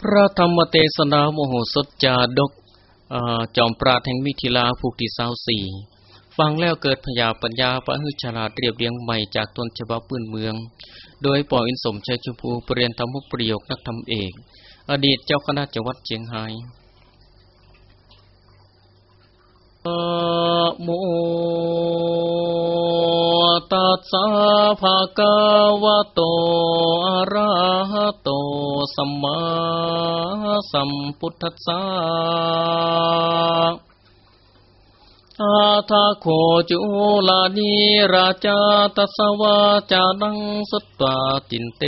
พระธรรมเทศนาโมโหสถจาดกจอมปราดแห่งมิถิลาภูกที่สาวสี่ฟังแล้วเกิดพยาปัญญาประหุฉลาดเรียบเรียงใหม่จากตนฉบับพื้นเมือง โดยปออินสมชัยชมพูปรเรียนธรรมประโยคนักธรรมเอก อดีตเจ้าคณะจังหวัดเชียงไฮ้โม ตัสสะภะคะวะโตอะระหะโตสัมมาสัมพุทธัสสะอาทาโคจุลานีราชาตัสวาจานังสตตาจินเต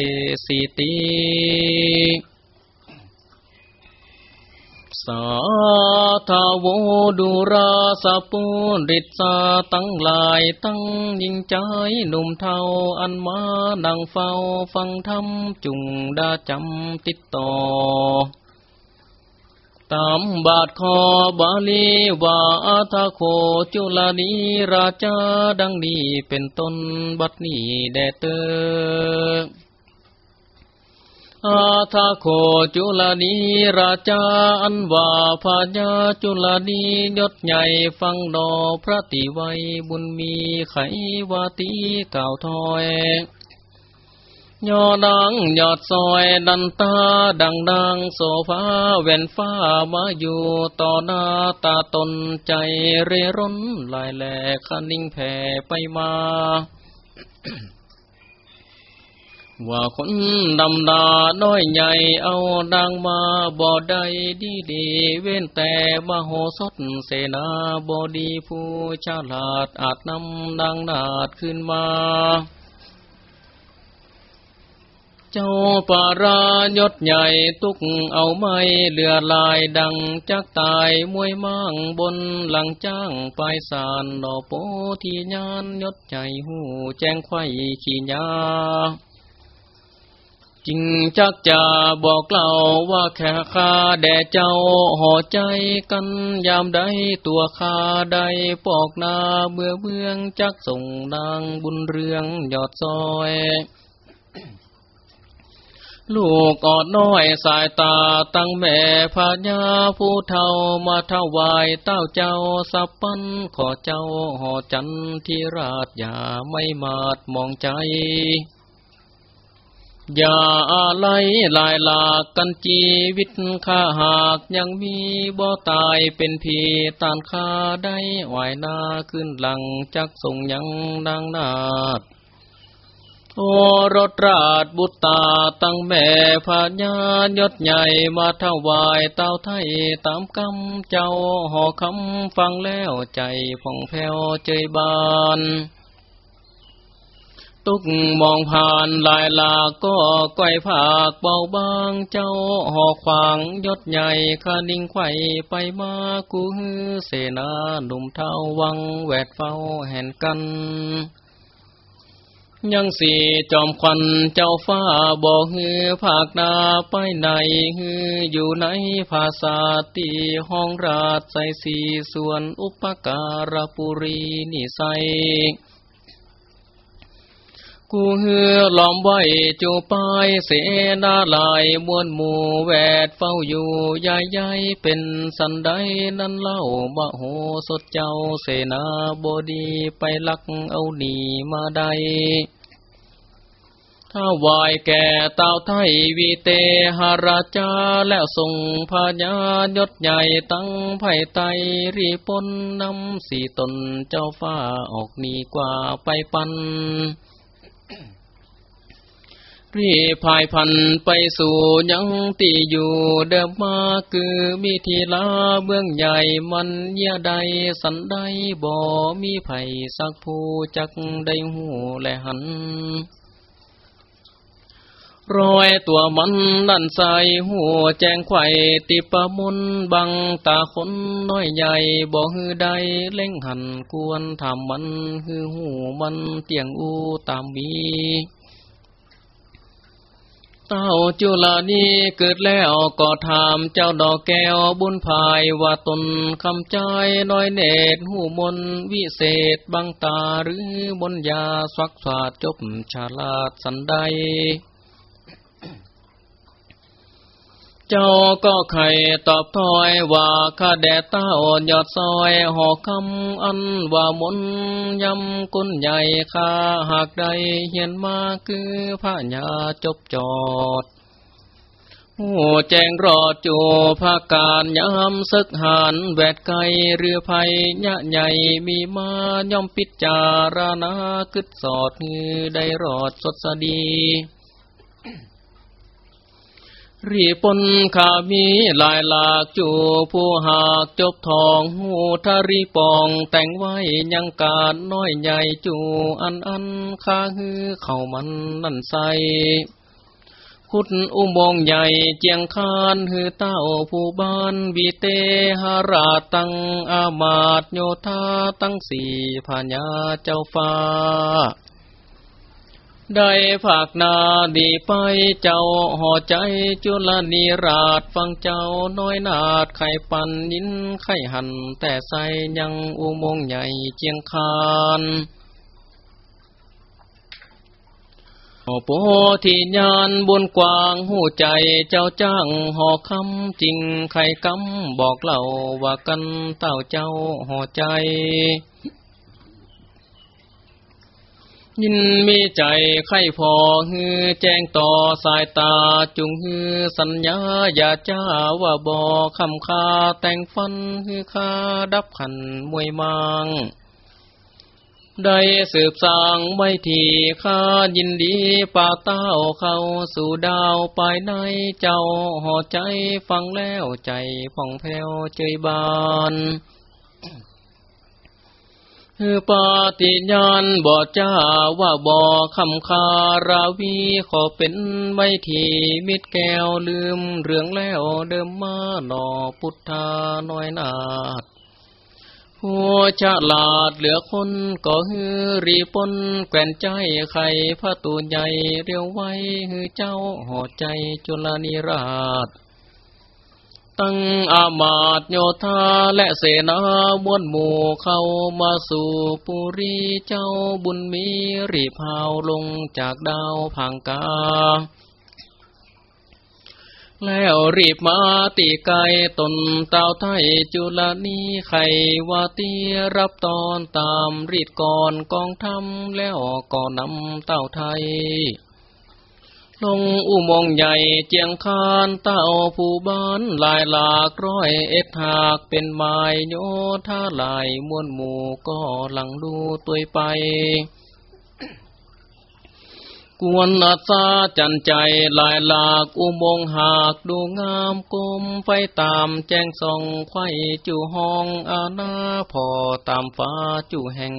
สีติ สาธาวดุราสปุริสาตั้งลายตั้งยิงใจหนุ่มเทาอันมานังเฝ้าฟังธรรมจุงดาจำติดต่อ ตามบาทคอบาลีวาอาทาโคจุลานีราชาดังนี้เป็นต้นบัดนี้แดเตอ อาทาโคจุลนีราชาอันว่าพญาจุลนียศใหญ่ฟังดอพระติไวบุญมีไขวาตีเก่าถอยยอดังยอดซอยดันตาดังดังโซฟาเวนฟ้ามาอยู่ต่อหน้าตาตนใจเรร่นลายแหลกคนิ่งแผ่ไปมา ว่าคนดำดาน้อยใหญ่เอาดังมาบ่ได้ดีดีเว้นแต่มโหสถเสนาบดีผู้ฉลาดอาจนำดังนาดขึ้นมา เจ้าปารายศใหญ่ตุกเอาไม่เหลือลายดังจักตายมวยมั่งบนหลังจ้างปลายสารดอโปที่ยานยศใหญ่หูแจ้งไข่ขี้ยา จริงจักจะบอกเล่าว่าแค่ข้าแด่เจ้าห่อใจกันยามใดตัวข้าได้ปอกนาเบื่อเบืองจักส่งนางบุญเรืองยอดซอยลูกอดน้อยสายตาตั้งแม่พญาผู้เท่ามาถวายเต้าเจ้าสับปันขอเจ้าห่อจันที่ราชอย่าไม่มาดมองใจ อย่าอะไรลายหลากกันจีวิตข้าหากยังมีบ่ตายเป็นผีตานข้าได้ไหวนาขึ้นหลังจักส่งยังดังนาดโอรถราชบุตตาตั้งแม่พญายศใหญ่มาถวายเต้าไทยตามกำเจ้าห่อคำฟังแล้วใจผ่องแผ้วเจยบาน ตุกมองผ่านลายลาก็ก้อยผากเบาบางเจ้าหอกขวางยศใหญ่คานิ่งไข่ไปมากูฮือเสนาหนุ่มเท่าวังแวดเฝ้าแห่นกันยังสี่จอมควันเจ้าฟ้าบอกฮือภาคนาไปไหนฮืออยู่ในภาษาตีห้องราชใส่สีส่วนอุปการปุรีนิใส กูเฮือล้อมไว้จูปายเสนาลายมวนหมู่แวดเฝ้าอยู่ใหญ่ใหญ่เป็นสันไดนั้นเล่ามโหสดเจ้าเสนาบดีไปลักเอาหนีมาได้ถ้าวายแก่เต่าไทยวีเตหราชาแล้วส่งพญายศใหญ่ตั้งไผ่ไตรีปนนำสี่ตนเจ้าฟ้าออกหนีกว่าไปปัน รีพายพันไปสู่ยังตีอยู่เดิมมาคือมิทีลาเบื้องใหญ่มันเยใดสันใดบ่มีไผ่สักผู้จักได้หูและหัน รอยตัวมันดันใสหัวแจงไข่ติปมุนบังตาคนน้อยใหญ่บ่ฮือใดเล่งหันกวนทำมันฮือหูมันเตียงอูตามบีเต้าจุลานีเกิดแล้วก็ถามเจ้าดอกแก้วบุญภายว่าตนคำใจน้อยเนตรหูมนวิเศษบังตาหรือบนยาสวักสาดจบฉลาดสันใด เจ้าก็ไข่ตอบถอยว่าข้าแดดเต้ายอดซอยหอกคำอันว่ามนยำกุนใหญ่ข้าหากใดเห็นมาคือพระญาจบจอดหูแจงรอดจูภาการยามซึกหานแวดไกเรือภัยยะใหญ่มีมาย่อมปิดจารณาคึดสอดมือได้รอดสดสดี รีปนขามีลายหลากจูผู้หากจบทองหูทารีปองแต่งไว้ยังการน้อยใหญ่จูอันอันข้าฮือเข้ามันนั่นใสขุดอุโมงใหญ่เจียงคานฮือเต้าผู้บ้านวีเตหาราตังอามาตโยธาตั้งสี่พญาเจ้าฟ้า ได้ภาคนาดีไปเจ้าห่อใจจุลนีราชฟังเจ้าน้อยนาดไข่ปันยินไข่หัน แต่ใสยังอุโมงใหญ่เจียงคานโปที่ญานบนกวางหูใจเจ้าจ้างห่อคำจริงไข่กำบอกเล่าว่ากันเต้าเจ้าห่อใจ ยินมีใจไข่พอฮือแจ้งต่อสายตาจุงฮือสัญญาอย่าจ้าว่าบอคำคาแต่งฟันฮือคาดับขันมวยมังได้สืบสร้างไว้ทีข้ายินดีป่าเต้าเข้าสู่ดาวไปในเจ้าห่อใจฟังแล้วใจผ่องแผ้วเจยบาน คือปาติญาณบอจ้าว่าบอคำคาราวีขอเป็นไว้ทีมิดแก้วลืมเรื่องแล้วเดิมมาหนอพุทธาน้อยนาดหัวฉลาดเหลือคนก็ฮือรีปนแก่นใจไข่พระตูใหญ่เรียวไว้ฮือเจ้าหอใจจุลนิราช ตั้งอามาตโยธาและเสนามวนหมู่เข้ามาสู่ปุรีเจ้าบุญมีรีพาวลงจากดาวพังกา แล้วรีบมาตีไกตนเต่าไทยจุลนีไขวาตีรับตอนตามรีดก่อนกองทำแล้วก็นำเต่าไทย ลงอุโมงใหญ่เจียงคานเต้าผู้บ้านลายหลากร้อยเอ็ดหากเป็นไม้โยธาลายมวนหมู่ก็หลังดูตัวไป กวนอาซาจันใจลายหลากอุโมงหากดูงามกลมไฟตามแจ้งส่องไข่จู่ห้องอาณาพอตามฟ้าจู่แห่ง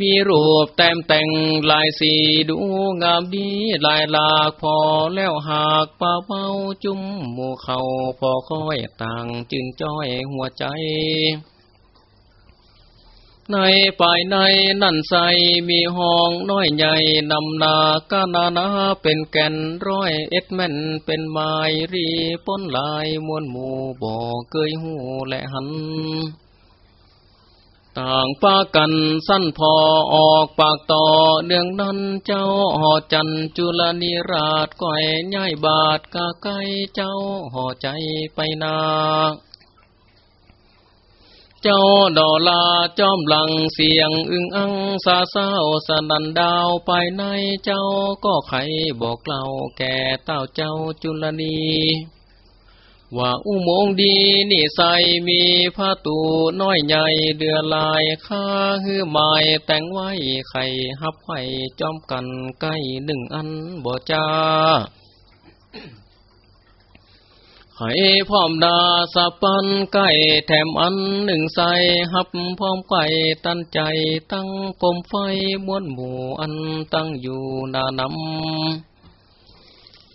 มีรูปแต้มแต่งลายสีดูงามดีลายหลากพอแล้วหากป่าเมาจุ้มหมู่เขาพอค่อยต่างจึงจ้อยหัวใจ ในป่ายในนั่นใสมีห้องน้อยใหญ่นำนากานานาเป็นแก่นร้อยเอ็ดแม่นเป็นไมรีป้นลายมวนหมู่บ่อเกยหูและหัน ต่างปากันสั้นพอออกปากต่อเนื่องนั้นเจ้าหอจันจุลนิราชก้อยย่ายบาทกาไกเจ้าหอใจไปนาเจ้าดอลาจอมหลังเสียงอึ้งอังซาเศร้าสนันดาวไปในเจ้าก็ไขบอกเล่าแก่เต้าเจ้าจุลนี ว่าอุโมงดีนี่ใสมีผ้าตูน้อยใหญ่เดือลายข้าฮือไม้แต่งไว้ไข่ฮับไข่จอมกันใกล้หนึ่งอันบ่จ้าไข่พร้อมดาสะปันใกล้แถมอันหนึ่งใสฮับพร้อมไก่ตั้นใจตั้งกลมไฟม้วนหมู่อันตั้งอยู่นานำ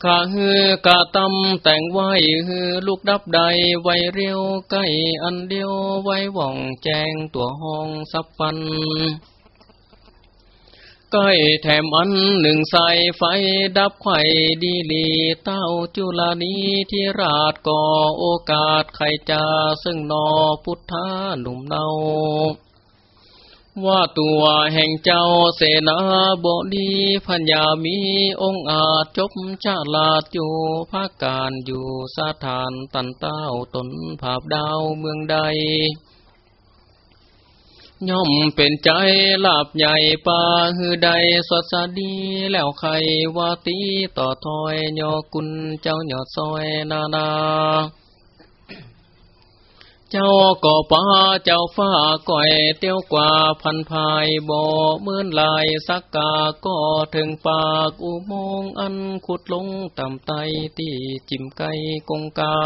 ข้าฮือกะตำแต่งไว้ฮือลูกดับใดไวเรียวใกล้อันเดียวไว้ว่องแจงตัวห้องสับฟันใกล้แถมอันหนึ่งใส่ไฟดับไข่ดีลีเต้าจุลานีที่ราชก่อโอกาสไข่จาซึ่งนอพุทธาหนุ่มเนา ว่าตัวแห่งเจ้าเสนาบดีพัญญามีองค์อาจจบชาลาดอยู่ภาคการอยู่สถานตันเต้าตนภาพดาวเมืองใด ย่อมเป็นใจลาบใหญ่ปาฮือใดสดสดีแล้วใครว่าตีต่อถอยยอกุลเจ้าหยอดซอยนานา เจ้าก่อป้าเจ้าฟ้าก่อยเตี้ยวกว่าพันภายบ่เมื่อนลายสักกาก็ถึงปากอุโมงอันขุดลงต่ำไตที่จิมไกกงกา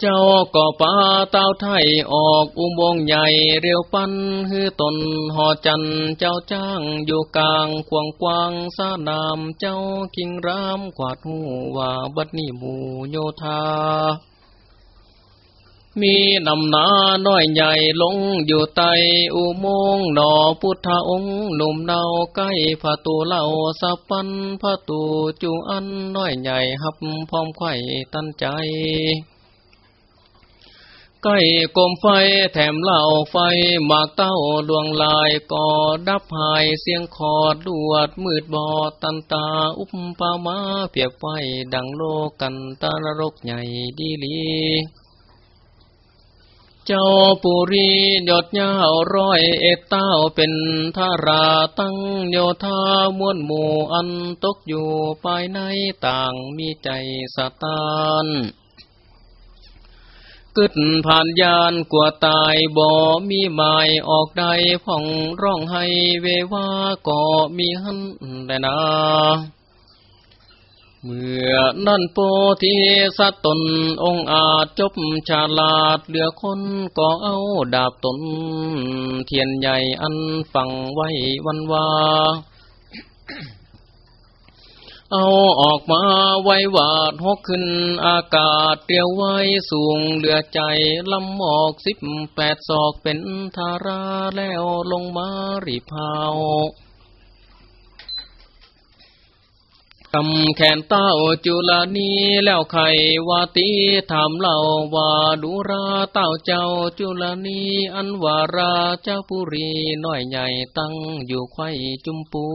เจ้าก่อป้าเต้าไทยออกอุโมงใหญ่เรียวปันฮือตนหอจันเจ้าจ้างอยู่กลางควงกวางสานามเจ้ากิงรามกวาดหูว่าบัดนี้หมู่โยธา มีนำนาน้อยใหญ่ลงอยู่ใต้อุโมงค์หนอพุทธองค์หนุ่มเนาใกล้พระตูเล่าสับปันพระตูจูอันน้อยใหญ่หับพร้อมไข่ตั้นใจใกล้กลมไฟแถมเหล่าไฟหมากเต้าดวงลายก่อดับหายเสียงคอดลวดมืดบอดตันตาอุปปามาเปียบไฟดังโลกันตานรกใหญ่ดีลี จ้าปุรียดยาวร้อยเอ็ดเต้าเป็นทาราตั้งโยธามวนหมู่อันตกอยู่ภายในต่างมีใจสตานกึดผ่านยานกลัวตายบ่มีหมายออกใดพ่องร้องให้เววาก็มีหันแต่นา เมื่อนั่นโพธิสัตตนองอาจจบฉลาดเหลือคนก็เอาดาบตน เทียนใหญ่อันฝังไว้วันวาเอาออกมาไว้วาดหกขึ้นอากาศเตียวไว้สูงเหลือใจลำหมอกสิบแปดศอกเป็นทาราแล้วลงมารีพาว กำแขนเต้าจุลานีแล้วไขวาตีถามเล่าว่าดูราเต้าเจ้าจุลานีอันวาราเจ้าปุรีน้อยใหญ่ตั้งอยู่ไข่จุมปู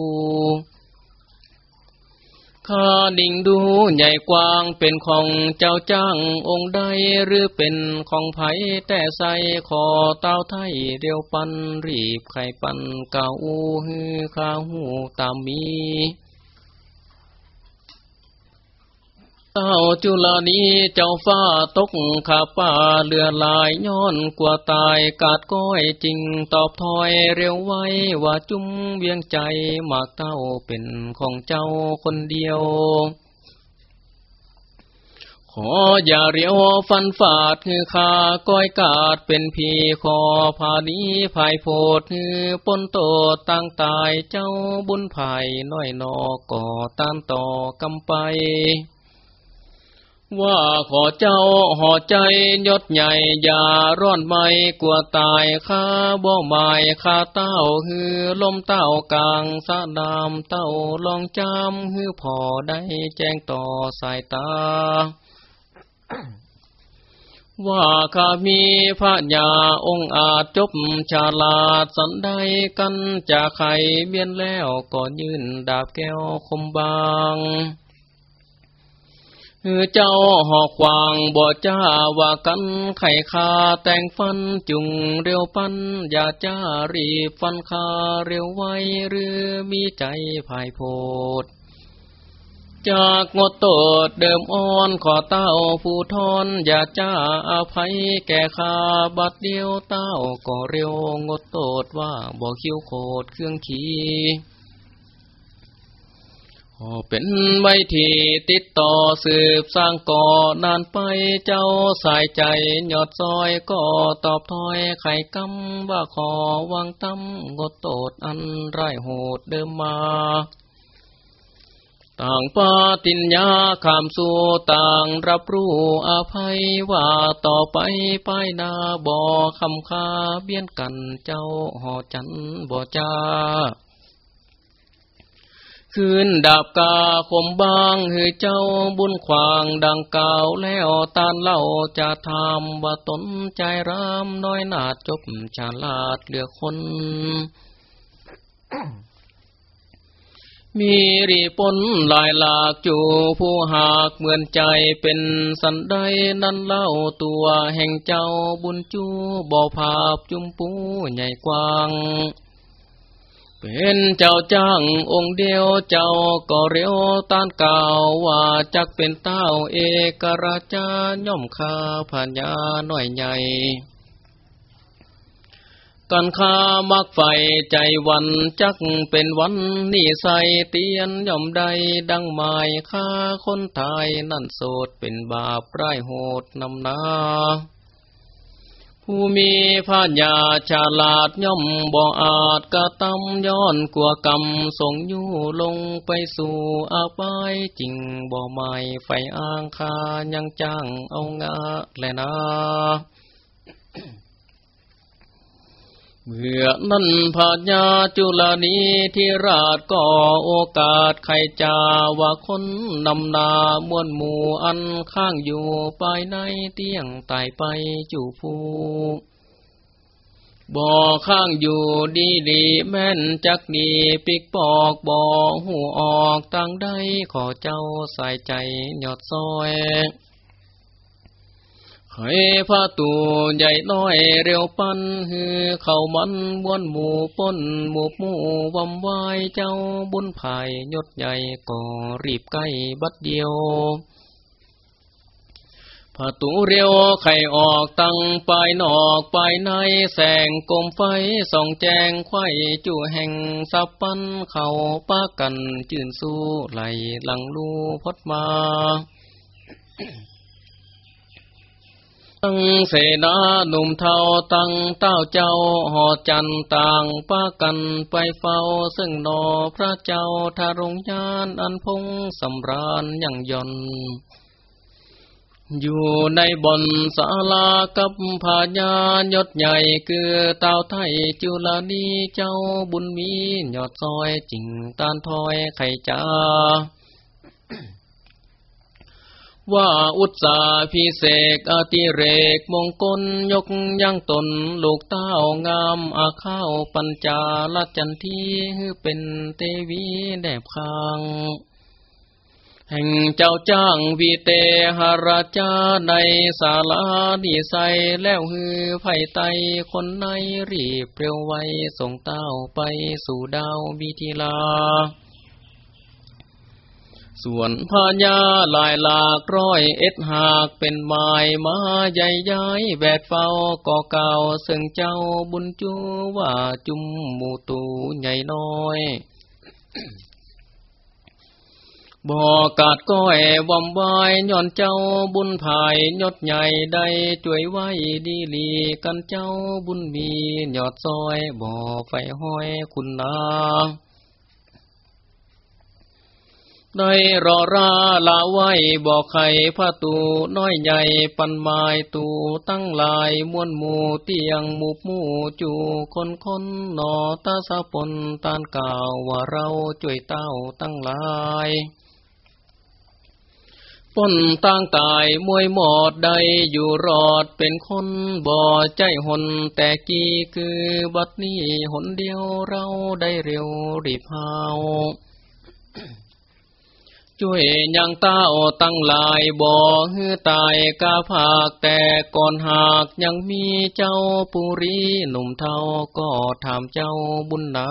ข้าดิ่งดูใหญ่กว้างเป็นของเจ้าจ้างองค์ใดหรือเป็นของไผ่แต่ใส่ขอเต้าไทยเรียวปันรีบไข่ปันเก่าฮือข้าหูตามมี เต้าจุลานีเจ้าฟ้าตกขาป่าเลือลายย้อนกว่าตายกาดก้อยจริงตอบถอยเร็วไว้ว่าจุ้มเวียงใจมากเต้าเป็นของเจ้าคนเดียวขออย่าเรียวฟันฝาดคือขาก้อยกาดเป็นพีขอผานี้ภายโพดคือปนโตตั้งตายเจ้าบุญภายน้อยนอก่อตามต่อกำไป ว่าขอเจ้าห่อใจยศใหญ่ อย่าร้อนไม่กลัวตายข้าบ่หมายข้าเต้าฮือลมเต้ากลางสะดามเต้าลองจำฮือพอได้แจ้งต่อสายตา ว่าข้ามีพระญาองค์อาจจบชาลาดสันได้กันจากไขเบียนแล้วก็ยืนดาบแก้วคมบาง เจ้าหอกควางบ่จ้าว่ากันไข่คาแต่งฟันจุงเร็วปัน อย่าจ้ารีบฟันคาเร็วไวหรือมีใจภายโพดจากงดโตดเดิมอ่อนขอเต้าผู้ทอน อย่าจ้าอภัยแก่ขาบัดเดียวเต้าก็เร็วงดโตดว่าบ่คิ้วโคดเครื่องขี เป็นไว้ที่ติดต่อสืบสร้างก่อนานไปเจ้าสายใจหยอดซอยก็ตอบถอยไข่กำว่าขอวางตั้มงดโตดอันไรโหดเดิมมาต่างปาติญญาขามสู่ต่างรับรู้อภัยว่าต่อไปไปนาบ่อคำคาเบี้ยนกันเจ้าหอจันบ่จ้า คืนดาบกาคมบางหือเจ้าบุญขวางดังเก่าแล้วตานเล่าจะทำว่าตนใจรามน้อยนาจบฉลาดเหลือคน มีรีปนลายหลากจูผู้หากเหมือนใจเป็นสันได้นั่นเล่าตัวแห่งเจ้าบุญจูบ่อภาพจุมปูใหญ่กว้าง เป็นเจ้าจ้างองค์เดียวเจ้าก็เรียวต้านเก่าว่าจักเป็นเต้าเอกราชาย่อมคาพัญญาหน่อยใหญ่กันคามักไฟใจวันจักเป็นวันนี่ใสเตียนย่อมใดดังหมายค่าคนไทยนั่นโสดเป็นบาปไร้โหดนำนา ผู้มีพาญาฉลาดย่อมบ่อาจกระทำย้อนกลัวกรรมส่งยู่ลงไปสู่อาบายจริงบ่ไม่ไฟอ้างคายังจ้างเอางาแลนะ เมื่อนั้นพาญาจุลานีที่ราชก็โอกาสใครจาว่าคนนำนามวนหมู่อันข้างอยู่ภายในเตียงตายไปจูผู้บ่อข้างอยู่ดีดีแม่นจักดีปิกปอกบ่อหูออกตั้งได้ขอเจ้าใส่ใจหยอดซอย ให้พระตูใหญ่น้อยเร็วปันฮือเข้ามันวนหมู่ป้นหมู่หมู่วำวายเจ้าบุญภายยศใหญ่ก็รีบใกล้บัดเดียวพระตูเร็วไข่ออกตั้งปลายนอกปลายในแสงกลมไฟส่องแจงไข่จู่แห่งสับปันเข่าป้ากันจื่นสู้ไหลหลังลูพดมา ตั้งเสนาหนุ่มเทาตั้งเต้าเจ้าหอจันต่างป้ากันไปเฝ้า ซึ่งนอพระเจ้าทารงยานอันพงสำราญยังยนอยู่ในบนศาลากับพาญายศใหญ่คือเต้าไทยจุลานีเจ้าบุญมียอดซอยจริงตานทอยไข่จ้า ว่าอุตสาพิเศษอติเรกมงคลยกย่างตนลูกเต้างามอาข้าวปัญจาลจันทีเป็นเตวีแดบคางแห่งเจ้าจ้างวีเตหราชาในศาลาดีใสแล้วฮือไผ่ไตคนในรีบเร็วไวส่งเต้าไปสู่ดาววิทีลา ส่วนพญาลายหลากร้อยเอ็ดหากเป็นไม้มาใหญ่ย้ายแบดเฝ้าก่อเก่าซึ่งเจ้าบุญจูว่าจุมหมูตูใหญ่น้อยบ่อกาดก้อยวอมวายย้อนเจ้าบุญภายยศใหญ่ได้ช่วยไว้ดีลีกันเจ้าบุญมียอดซอยบ่อไฟห้อยคุณนา ได้รอราลาไว้บอกไข่ผ้าตูน้อยใหญ่ปันไม้ตูตั้งลายมวนหมู่เตียงหมู่หมู่จูคนคนหนอตาสะปนตานก่าวว่าเราช่วยเต้าตั้งลายปนตั้งตายมวยหมอดใดอยู่รอดเป็นคนบ่อใจหนแต่กี้คือบัดนี้หนเดียวเราได้เร็วรีบหาว ช่วยยังเต้าตั้งหลายบ่อฮือตายกาภาคแต่ก่อนหากยังมีเจ้าปุรีหนุ่มเทาก็ถามเจ้าบุญนา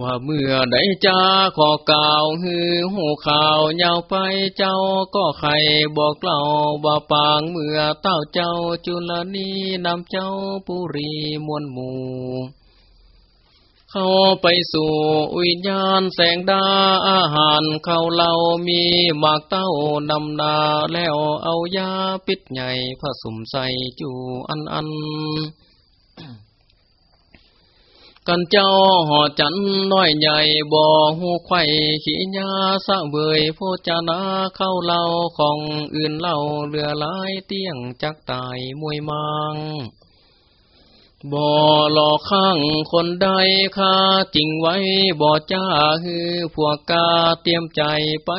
ว่าเมื่อได้จ้าขอกล่าวฮือหูข่าวยาวไปเจ้าก็ใครบอกเล่าว่าปางเมื่อเต้าเจ้าจุลนีนำเจ้าปุรีมวลหมู่ เข้าไปสู่วิญญาณแสงดาอาหารเขาเหล่ามีหมากเต้านำนาแล้วเอายาปิดใหญ่ผสมใส่จูอันอันกันเจ้าหอจันน้อยใหญ่บ่อหูไข่ขี้ยาสะเบยโพจนาเข้าเล่าของอื่นเล่าเรือลายเตี้ยงจักตายมวยมัง บ่หลอกข้างคนใดค่าจริงไว้บ่จ้าฮือพวกกาเตรียมใจไป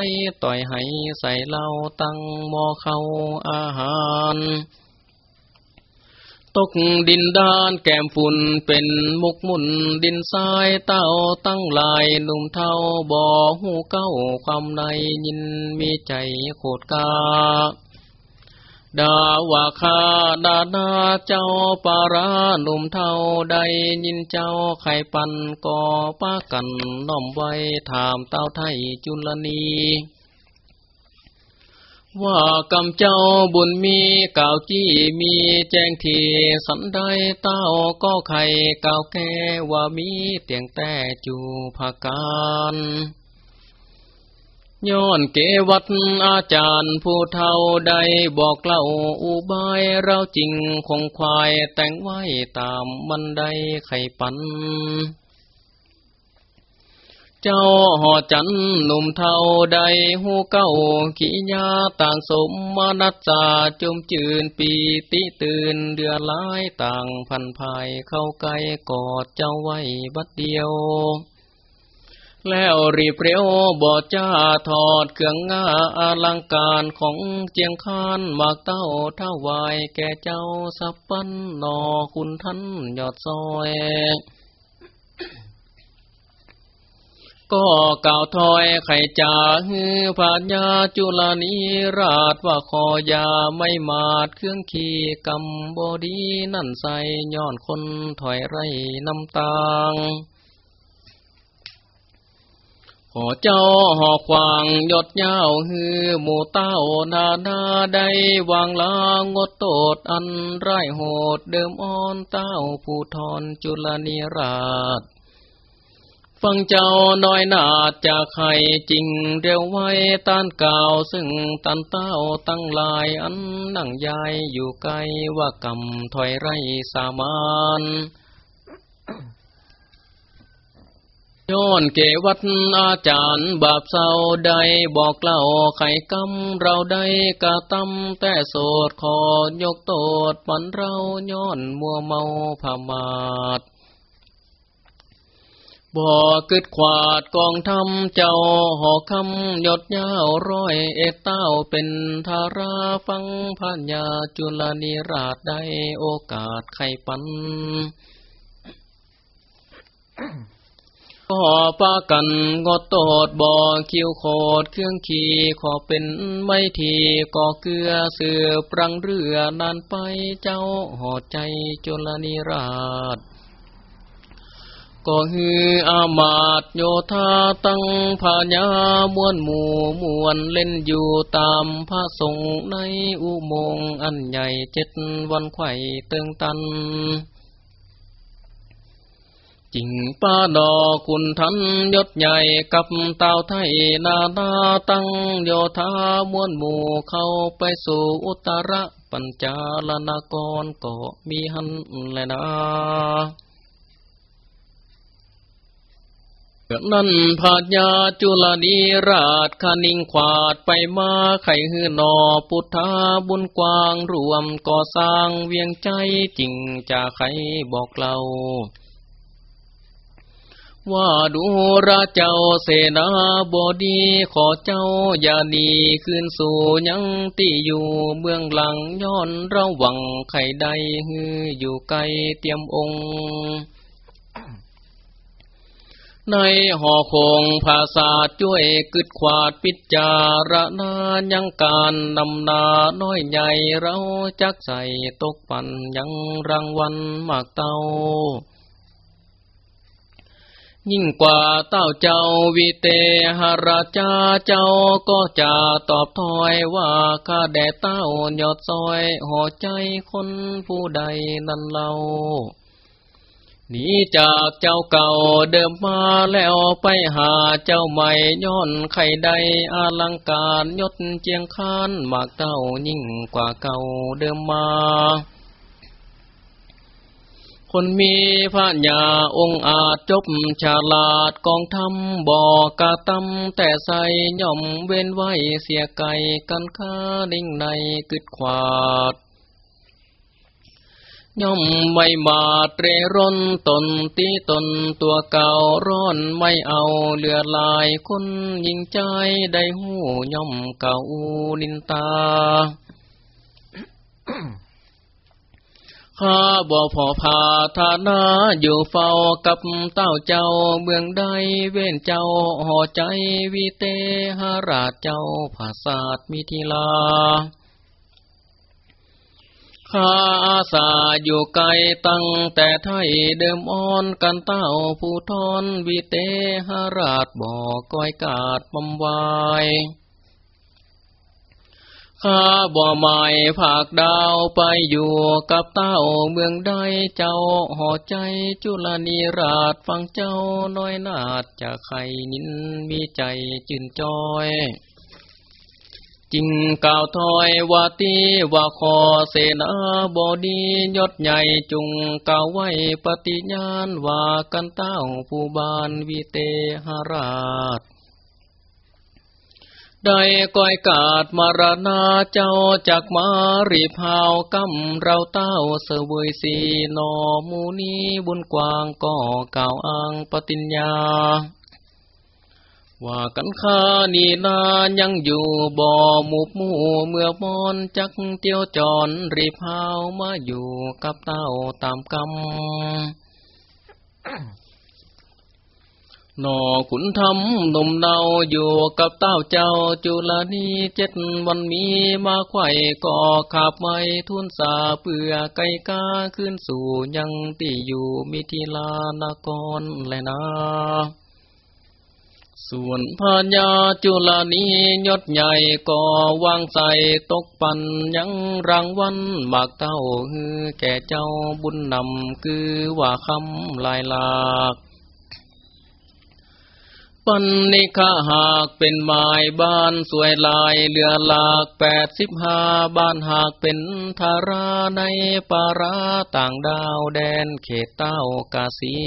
ต่อยให้ใส่เหล้าตั้งหม้อเข้าอาหารตกดินดานแก้มฝุ่นเป็นมุกมุนดินทรายเต้าตั้งลายหนุ่มเท่าบ่อหูเก้าความในยินมีใจโคตรกา ดาวาคาดาดาเจ้าปาราหนุ่มเท่าใดยินเจ้าไข่ปันก่อป้ากันน้อมไว้ถามเต้าไทยจุลนีว่ากำเจ้าบุญมีก่าวจี้มีแจ้งทีสันได้เต้าก็ไข่ก่าวแก่ว่ามีเตียงแต่จูภาการ ย้อนเกวัดอาจารย์ผู้เท่าใดบอกเล่าอุบายเราจริงคงควายแต่งไว้ตามมันไดไข่ปัน เจ้าหอจันหนุ่มเท่าใดหูเก้าขีญาต่างสมมานัจจาจุมจืนปีติตื่นเดือลายต่างพันภายเข้าใกล้กอดเจ้าไว้บัดเดียว แล้วรีบเร็วบอดจ้าถอดเครื่องงาอลังการของเจียงคานมากเต้าท่าวายแก่เจ้าสับปันนอคุณท่านยอดซอยก็กล่าวถอยไข่จ่าฮือผาญาจุลานิราชว่าคอยาไม่มาดเครื่องขี่กำบดีนั่นใส่ย้อนคนถอยไรน้ำตาง อเจ้าหอกควางยดเย้าฮือหมู่เต้านาดาได้วางลางดโตดอันไรโหดเดิมอ่อนเต้าผู้ทอนจุลนิราช ฟังเจ้าน้อยนาดจะใครจริงเร็วไว้ต้านก่าวซึ่งตันเต้าตั้งลายอันนั่งยายอยู่ไกลว่ากำถอยไรสามาน ย้อนเกวัดอาจารย์บาปเศร้าใดบอกเล่าไข่กำเราได้กะตำแต่โสดขอยกโตดปันเราย้อนมัวเมาพมาดบ่อกึดขวาดกองทำเจ้าหอคำยดยาวร้อยเอเต้าเป็นธาราฟังพัญญาจุลนิราชได้โอกาสไข่ปัน ก็ปากันงดโตดบ่อคิวโคดเครื่องขี่ขอเป็นไม่ทีก่อเกลือเสือปรังเรือนานไปเจ้าหอดใจจุลนิราชก็ฮืออามาตโยธาตั้งพญามวนหมู่มวนเล่นอยู่ตามพระสงฆ์ในอุโมงค์อันใหญ่เจ็ดวันไข่เติงตัน จิงป้าดอคุณทันยศใหญ่กับเต่าไทยนาดาตั้งโยธามวนหมู่เข้าไปสู่อุตรปัญจาลนากรก็มีหันแลนานั่นพาญาจุลนีราชคนิงขวาดไปมาไข่หือนอพุทธาบุญกวางรวมก่อสร้างเวียงใจจริงจะใครบอกเรา ว่าดูราเจ้าเสนาบดีขอเจ้าอย่าดีขึ้นสู่ยังตีอยู่เบื้องหลังย้อนระวังไข่ใดฮืออยู่ไกลเตรียมองค์ ในหอคงภาษาช่วยกึดขวาดปิจารณายังการนำนาน้อยใหญ่เราจักใส่ตกปันยังรางวัลมากเต้า ยิ่งกว่าเต้าเจ้าวิเตหราชาเจ้าก็จะตอบถอยว่าข้าแด่เต้ายอดซอยหอใจคนผู้ใดนั่นเล่าหนีจากเจ้าเก่าเดิมมาแล้วไปหาเจ้าใหม่ย้อนไข่ใดอลังการยศเจียงคานมากเต้ายิ่งกว่าเก่าเดิมมา คนมีพระญาองค์อาจจบฉลาดกองทำบอกกะตำแต่ใส่ย่อมเว้นไว้เสียไก่กันค้าดิ่งในกึดขวาด ย่อมไม่มาเตรร่นตนตีตนตัวเก่าร้อนไม่เอาเลือลายคนยิงใจได้หูย่อมเก่านินตา ข้าบ่พอพาธานาอยู่เฝ้ากับเต้าเจ้าเมืองใดเว้นเจ้าห่อใจวิเตหราชเจ้าภาษาดมิถิลาข้าอาสาอยู่ไกลตั้งแต่ไทยเดิมอ่อนกันเต้าผู้ทอนวิเตหราชบ่อก้อยกาดบำวาย ข้าบ่อไม้ผากดาวไปอยู่กับเต้าเมืองใดเจ้าห่อใจจุลนีราชฟังเจ้าน้อยนาดจะใครนินมีใจจืนจอยจิงกล่าวถอยว่าตีว่าคอเสนาบดียศใหญ่จุงกล่าวไว้ปฏิญาณว่ากันเต้าผู้บานวิเตหราช ได้ก้อยกาดมารณาเจ้าจากมารีพาวกำเราเต้าเสวยสีนอมูนีบุญกวางก็กล่าวอ้างปฏิญญา ว่ากันข้านีนายังอยู่บ่อหมู่หมู่เมื่อมอนจักเตียวจอนรีพาวมาอยู่กับเต้าตามกรรม นอขุนทำหนุ่มเนาอยู่กับเต้าเจ้าจุลนีเจ็ดวันมีมาไข่ก่อขับไม่ทุนสาเปื่อไก่กาขึ้นสู่ยังตีอยู่มิถิลานกรแลยนะส่วนพญาจุลานียศใหญ่ก็วางใส่ตกปันยังรางวันบากเต้าฮือแก่เจ้าบุญนำคือว่าคำลายหลาก ปันนิคาหากเป็นไม้บ้านสวยลายเหลือหลากแปดสิบห้าบ้านหากเป็นธาราในปาราต่างดาวแดนเขตเต้ากาสี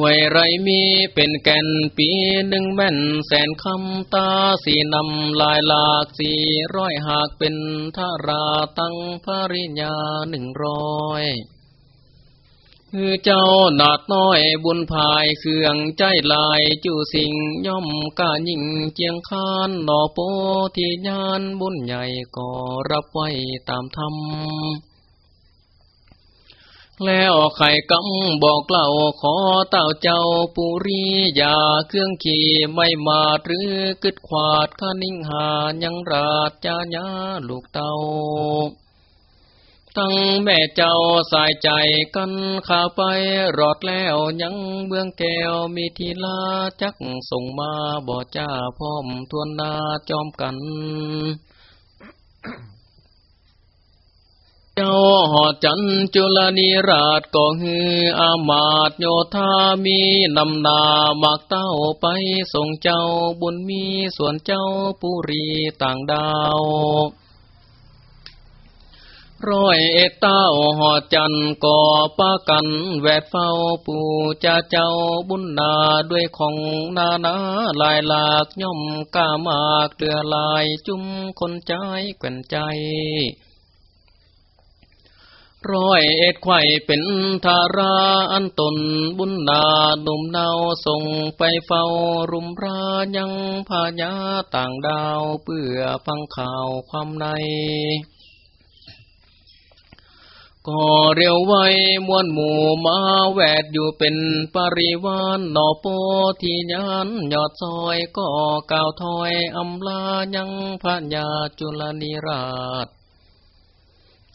วยไรมีเป็นแก่นปีหนึ่งแม่นแสนคำตาสีนำลายหลากสี่ร้อยหากเป็นทาราตั้งภริญญาหนึ่งร้อย คือเจ้าหนาดน้อยบุญภายเครื่องใจลายจูสิงย่อมกายิ่งเจียงคานหนอโปที่ญานบุญใหญ่ก็รับไว้ตามธรรมแล้วไข่กำบอกเล่าขอเต้าเจ้าปุรียาเครื่องขี่ไม่มาหรือกึดขวาดขานิ่งหายังราชจญาลูกเต้า ตั้งแม่เจ้าสายใจกันข้าไปรอดแล้วยังเบื้องแก้วมีทีลาจักส่งมาบ่จ้าพร้อมทวนนาจอมกัน เจ้าหอจันจุลนิราชก็ฮืออามาตโยธามีนำนาหมากเต้าไปส่งเจ้าบุญมีส่วนเจ้าปุรีต่างดาว ร้อยเอเต้าหอจันก่อปากันแวดเฝ้าปู่จะเจ้าบุญนาด้วยของนานาลายหลากย่อมก้ามากเดือลายจุ้มคนใจแก่นใจร้อยเอ็ดไข่เป็นธาราอันตนบุญนาดุมเนาส่งไปเฝ้ารุมรายังพญาต่างดาวเพื่อฟังข่าวความใน ก็เร็วไวมวนหมู่มาแวดอยู่เป็นปริวานนอโปที่ยานยอดซอยก็กล่าวถอยอำลายังพระญาจุลนิราช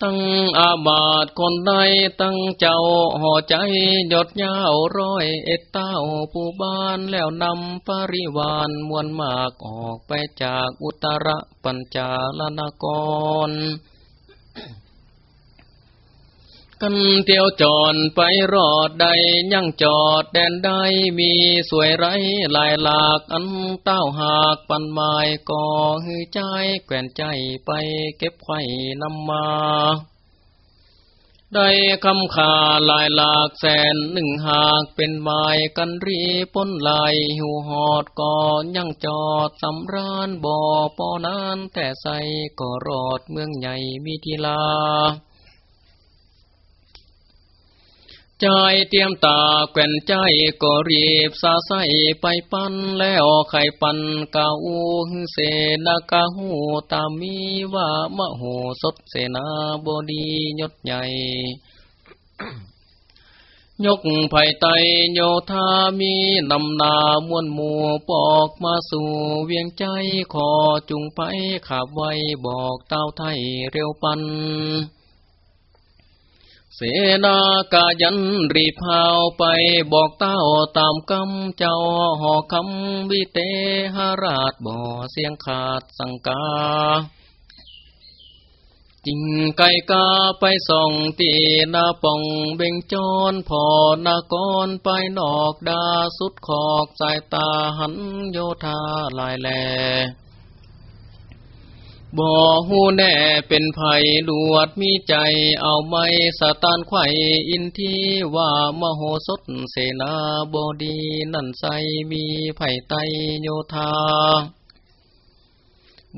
ตั้งอามาตคนใดตั้งเจ้าห่อใจหยดยาวร้อยเอ็ดเต้าผู้บ้านแล้วนำปริวานมวลมากออกไปจากอุตรปัญจาลนกร กันเที่ยวจอดไปรอดใดยังจอดแดนใดมีสวยไรลายหลากอันเต้าหากปันไม้ก่อหือใจแก่นใจไปเก็บไข่นำมาได้คำขาลายหลากแสนหนึ่งหากเป็นใบกันรีป้นลายหิวหอดก่อนยังจอดสำรานบ่อปอนานแต่ใส่ก็รอดเมืองใหญ่มีทีลา ใจเตรียมตาแก่นใจก็รีบสาใสไปปันแล้วไข่ปันกาอูเสนากาหูตามมีว่ามโหสดเสนาบดียศใหญ่ ยกไผ่ไตโยธามีนำนามวนหมู่ปอกมาสู่เวียงใจขอจุงไปขับไว้บอกเต้าไทยเร็วปัน เสนากายันรีพาวไปบอกเต้าตามคำเจ้าหอคำวิเตหราชบ่อเสียงขาดสังกา จิงไก่กาไปส่องตีนาป่องเบ่งจอนพอนากรไปนอกดาสุดขอกสายตาหันโยธาลายแหล บ่หูแน่เป็นไผ่ลวดมีใจเอาไม้สตานไข่อินทีว่ามโหสถเสนาบดีนั่นใสมีไผ่ไตโยธา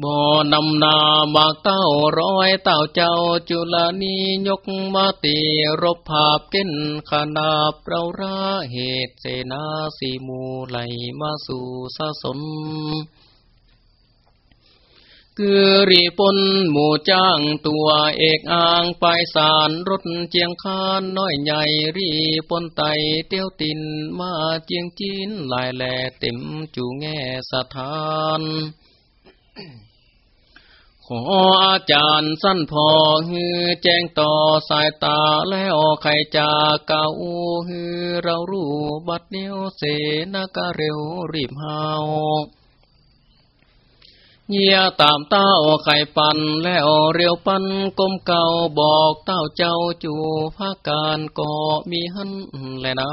บ่อนำนาบากเต้าร้อยเต้าเจ้าจุลานียกมาตีรบภาพเก้นขนาบเราราเหตุเสนาสีมูไหลมาสู่สะสน คือรีปนหมู่จ้างตัวเอกอ่างไปสารรถเจียงคานน้อยใหญ่รีปนไตเตี้ยวตินมาเจียงจีนลายแหล่เต็มจูแง่สถาน ขออาจารย์สั้นพอฮือแจ้งต่อสายตาแล้วใครจากเก่าฮือเรารู้บัดเดียวเสนากะเร็วรีบหาว เยียตามเต้าไข่ปันแล้วเรียวปันกลมเก่าบอกเต้าเจ้าจูภาการก็มีหันแลนะ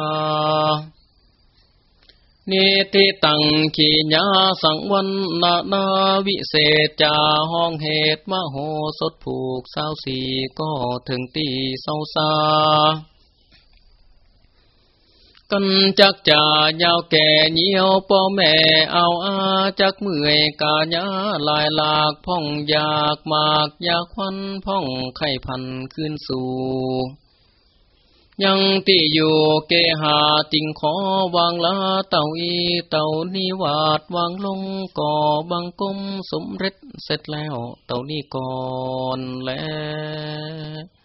นิติตังขีญาสังวันนานาวิเศษจาห้องเหตุมโหสถผูกสาวสีก็ถึงตีเศร้าซา กันจักจ่ายาวแก่เหี่ยวพ่อแม่เอาอาจักเมื่อยกาญาลายหลากพ่องอยากมากอยากควันพ่องไข่พันขึ้นสู่ยังตีอยู่เกหาติงขอวางลาเต่าอีเต่านิวาดวางลงก่อบังกมสมเร็จเสร็จแล้วเต่านี้ก่อนแล้ว